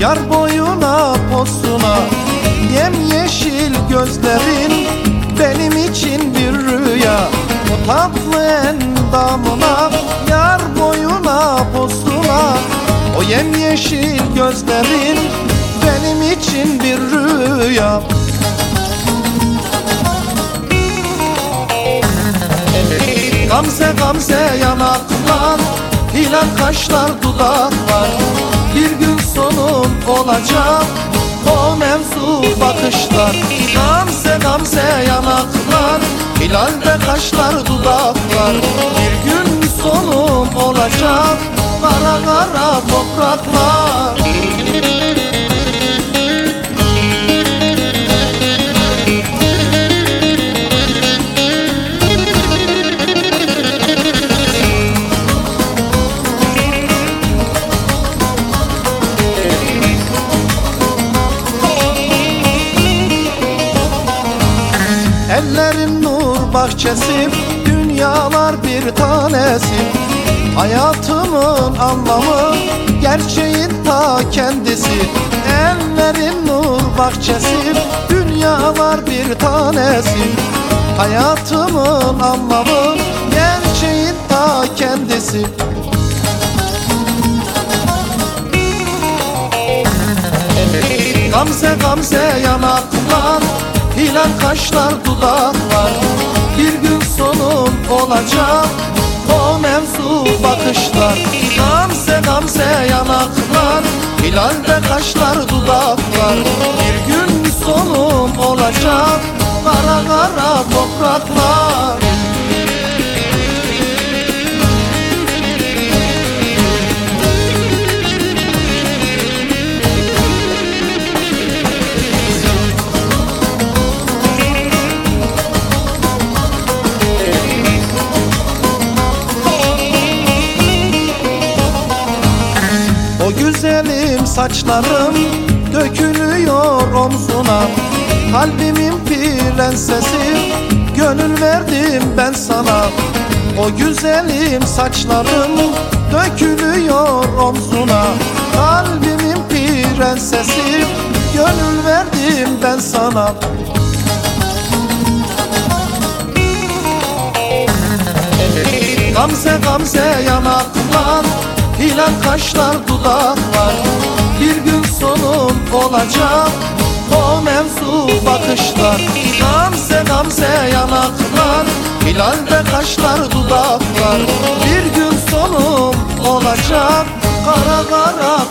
Yar boyuna posuna Yem yeşil gözlerin Benim için bir rüya. O tatlı endamına Yar boyuna posuna O yem yeşil gözlerin Benim için bir rüya. Gamze gamze yanaklar Hilal kaşlar dudaklar Bir gün sonum olacak. O mevzu bakışlar Gamze gamze yanaklar. Hilalde kaşlar dudaklar Bir gün sonum olacak. Kara kara topraklar Ellerin nur bahçesi Dünyalar bir tanesi. Hayatımın anlamı Gerçeğin ta kendisi. Ellerin nur bahçesi Dünyalar bir tanesi. Hayatımın anlamı Gerçeğin ta kendisi. Gamze gamze yanaklar Hilal kaşlar dudaklar Bir gün sonum olacak. O mevzu bakışlar Gamze gamze yanaklar. Hilalde kaşlar dudaklar Bir gün sonum olacak. Kara kara topraklar saçlarım dökülüyor omzuna. Kalbimin prensesi gönül verdim ben sana. O güzelim saçlarım dökülüyor omzuna. Kalbimin prensesi gönül verdim ben sana. Gamze gamze yanaklar Hilal kaşlar dudaklar Bir gün sonum olacak. O mevzu bakışlar Gamze gamze yanaklar. Hilalde kaşlar dudaklar Bir gün sonum olacak. Kara kara